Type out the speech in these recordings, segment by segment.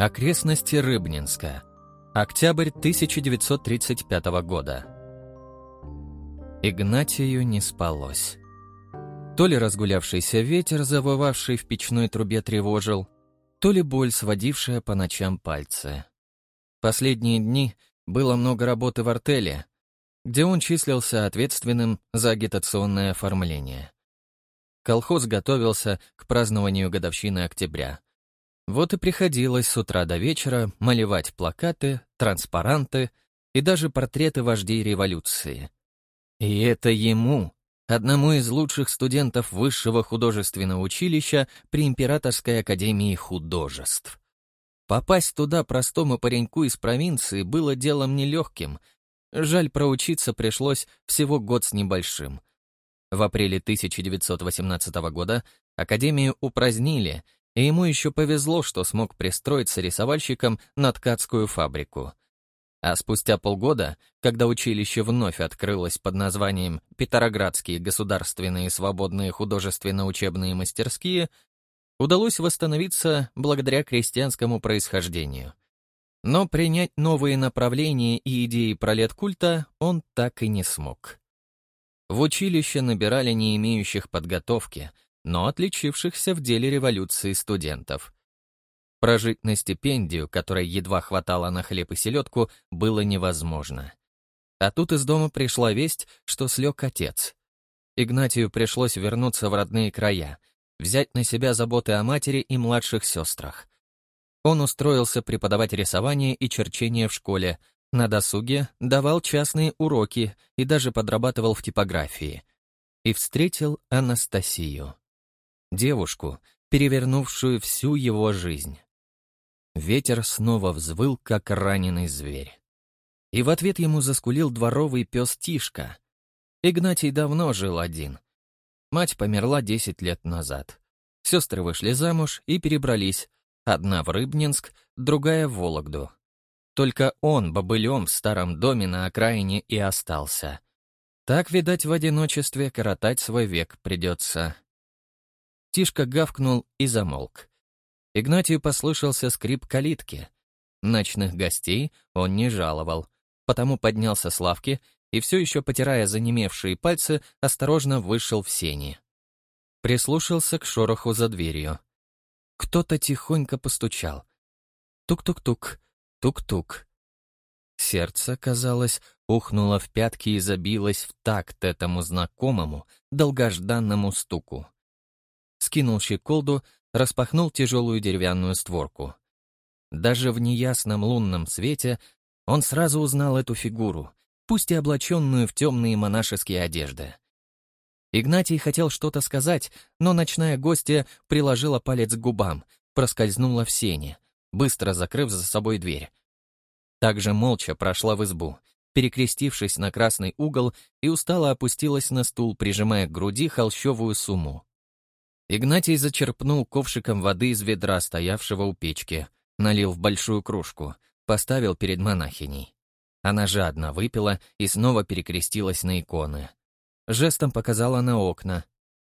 Окрестности Рыбнинска. Октябрь 1935 года. Игнатию не спалось. То ли разгулявшийся ветер, завывавший в печной трубе, тревожил, то ли боль, сводившая по ночам пальцы. Последние дни было много работы в артеле, где он числился ответственным за агитационное оформление. Колхоз готовился к празднованию годовщины октября — вот и приходилось с утра до вечера малевать плакаты, транспаранты и даже портреты вождей революции. И это ему, одному из лучших студентов Высшего художественного училища при Императорской академии художеств. Попасть туда простому пареньку из провинции было делом нелегким. Жаль, проучиться пришлось всего год с небольшим. В апреле 1918 года Академию упразднили — и ему еще повезло, что смог пристроиться рисовальщиком на ткацкую фабрику. А спустя полгода, когда училище вновь открылось под названием «Петроградские государственные свободные художественно-учебные мастерские», удалось восстановиться благодаря крестьянскому происхождению. Но принять новые направления и идеи пролеткульта он так и не смог. В училище набирали не имеющих подготовки — но отличившихся в деле революции студентов. Прожить на стипендию, которой едва хватало на хлеб и селедку, было невозможно. А тут из дома пришла весть, что слег отец. Игнатию пришлось вернуться в родные края, взять на себя заботы о матери и младших сестрах. Он устроился преподавать рисование и черчение в школе, на досуге давал частные уроки и даже подрабатывал в типографии. И встретил Анастасию девушку, перевернувшую всю его жизнь. Ветер снова взвыл, как раненый зверь. И в ответ ему заскулил дворовый пес Тишка. Игнатий давно жил один. Мать померла десять лет назад. Сестры вышли замуж и перебрались. Одна в Рыбнинск, другая в Вологду. Только он бобылем в старом доме на окраине и остался. Так, видать, в одиночестве коротать свой век придется. Тишка гавкнул и замолк. Игнатию послышался скрип калитки. Ночных гостей он не жаловал, потому поднялся с лавки и, все еще потирая занемевшие пальцы, осторожно вышел в сени. Прислушался к шороху за дверью. Кто-то тихонько постучал. Тук-тук-тук, тук-тук. Сердце, казалось, ухнуло в пятки и забилось в такт этому знакомому, долгожданному стуку скинул щеколду, распахнул тяжелую деревянную створку. Даже в неясном лунном свете он сразу узнал эту фигуру, пусть и облаченную в темные монашеские одежды. Игнатий хотел что-то сказать, но ночная гостья приложила палец к губам, проскользнула в сене, быстро закрыв за собой дверь. Также молча прошла в избу, перекрестившись на красный угол и устало опустилась на стул, прижимая к груди холщовую сумму. Игнатий зачерпнул ковшиком воды из ведра, стоявшего у печки, налил в большую кружку, поставил перед монахиней. Она жадно выпила и снова перекрестилась на иконы. Жестом показала на окна.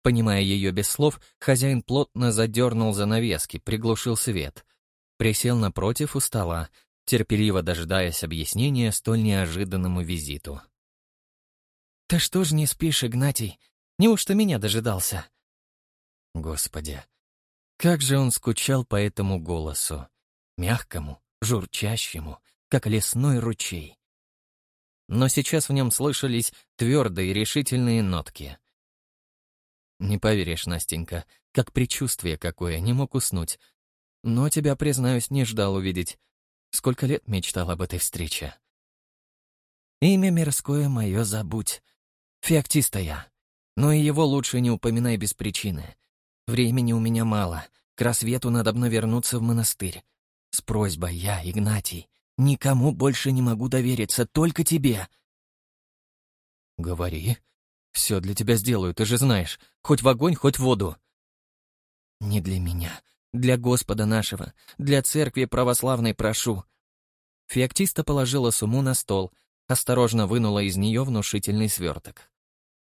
Понимая ее без слов, хозяин плотно задернул занавески, приглушил свет. Присел напротив у стола, терпеливо дожидаясь объяснения столь неожиданному визиту. «Ты что ж не спишь, Игнатий? Неужто меня дожидался?» Господи, как же он скучал по этому голосу, мягкому, журчащему, как лесной ручей. Но сейчас в нем слышались твердые решительные нотки. Не поверишь, Настенька, как предчувствие какое, не мог уснуть. Но тебя, признаюсь, не ждал увидеть. Сколько лет мечтал об этой встрече. Имя мирское мое забудь. Феоктиста я. Но и его лучше не упоминай без причины. Времени у меня мало. К рассвету надо вернуться в монастырь. С просьбой я, Игнатий, никому больше не могу довериться, только тебе. Говори. Все для тебя сделаю, ты же знаешь. Хоть в огонь, хоть в воду. Не для меня. Для Господа нашего. Для церкви православной прошу. Феоктиста положила сумму на стол, осторожно вынула из нее внушительный сверток.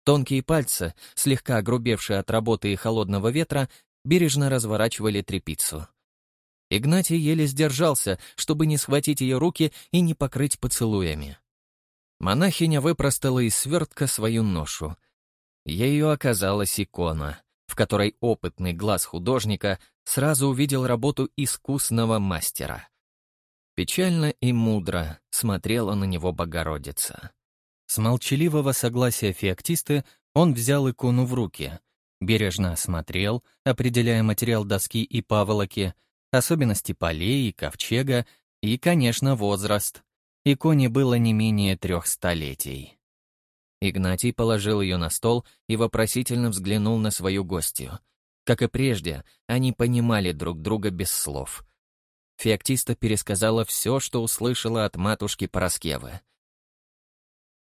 Тонкие пальцы, слегка огрубевшие от работы и холодного ветра, бережно разворачивали трепицу. Игнатий еле сдержался, чтобы не схватить ее руки и не покрыть поцелуями. Монахиня выпростала из свертка свою ношу. Ею оказалась икона, в которой опытный глаз художника сразу увидел работу искусного мастера. Печально и мудро смотрела на него Богородица. С молчаливого согласия феоктисты он взял икону в руки, бережно осмотрел, определяя материал доски и паволоки, особенности полей и ковчега и, конечно, возраст. Иконе было не менее трех столетий. Игнатий положил ее на стол и вопросительно взглянул на свою гостью. Как и прежде, они понимали друг друга без слов. Феоктиста пересказала все, что услышала от матушки Пороскевы.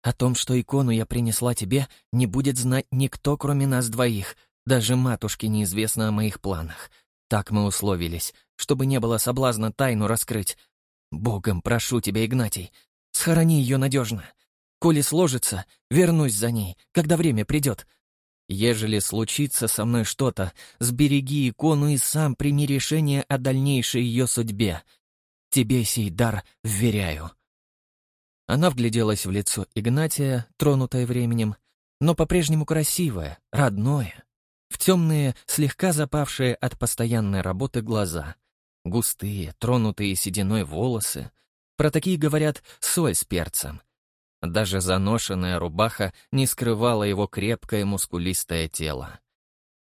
«О том, что икону я принесла тебе, не будет знать никто, кроме нас двоих. Даже матушке неизвестно о моих планах. Так мы условились, чтобы не было соблазна тайну раскрыть. Богом прошу тебя, Игнатий, схорони ее надежно. Коли сложится, вернусь за ней, когда время придет. Ежели случится со мной что-то, сбереги икону и сам прими решение о дальнейшей ее судьбе. Тебе сей дар вверяю». Она вгляделась в лицо Игнатия, тронутое временем, но по-прежнему красивое, родное, в темные, слегка запавшие от постоянной работы глаза, густые, тронутые сединой волосы. Про такие говорят соль с перцем — даже заношенная рубаха не скрывала его крепкое мускулистое тело.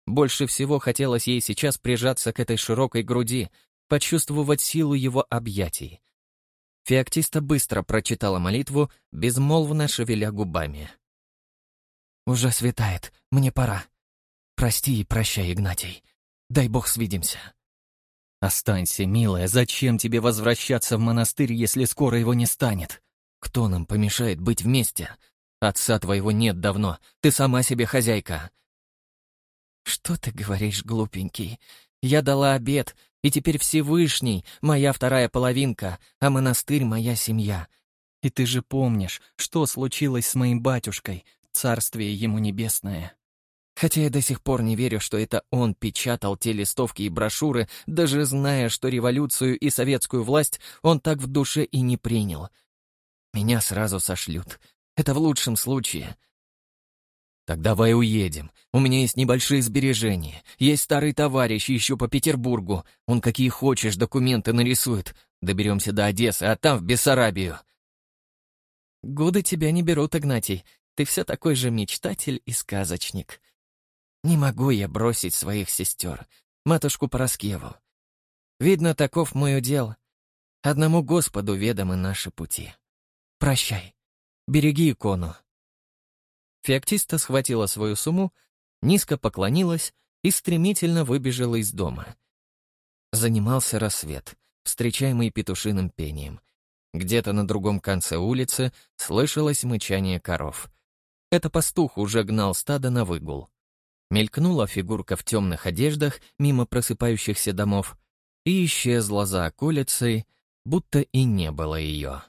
Больше всего хотелось ей сейчас прижаться к этой широкой груди, почувствовать силу его объятий. Феоктиста быстро прочитала молитву, безмолвно шевеля губами. «Уже светает, мне пора. Прости и прощай, Игнатий. Дай бог свидимся». «Останься, милая, зачем тебе возвращаться в монастырь, если скоро его не станет?» Кто нам помешает быть вместе? Отца твоего нет давно, ты сама себе хозяйка». «Что ты говоришь, глупенький? Я дала обед, и теперь Всевышний — моя вторая половинка, а монастырь — моя семья. И ты же помнишь, что случилось с моим батюшкой, царствие ему небесное». Хотя я до сих пор не верю, что это он печатал те листовки и брошюры, даже зная, что революцию и советскую власть он так в душе и не принял — меня сразу сошлют. Это в лучшем случае. Так давай уедем. У меня есть небольшие сбережения. Есть старый товарищ еще по Петербургу. Он какие хочешь документы нарисует. Доберемся до Одессы, а там в Бессарабию. Годы тебя не берут, Игнатий. Ты все такой же мечтатель и сказочник. Не могу я бросить своих сестер, матушку Пороскеву. Видно, таков мой удел. Одному Господу ведомы наши пути. Прощай. Береги икону». Феоктиста схватила свою сумму, низко поклонилась и стремительно выбежала из дома. Занимался рассвет, встречаемый петушиным пением. Где-то на другом конце улицы слышалось мычание коров. Это пастух уже гнал стадо на выгул. Мелькнула фигурка в темных одеждах мимо просыпающихся домов и исчезла за околицей, будто и не было ее.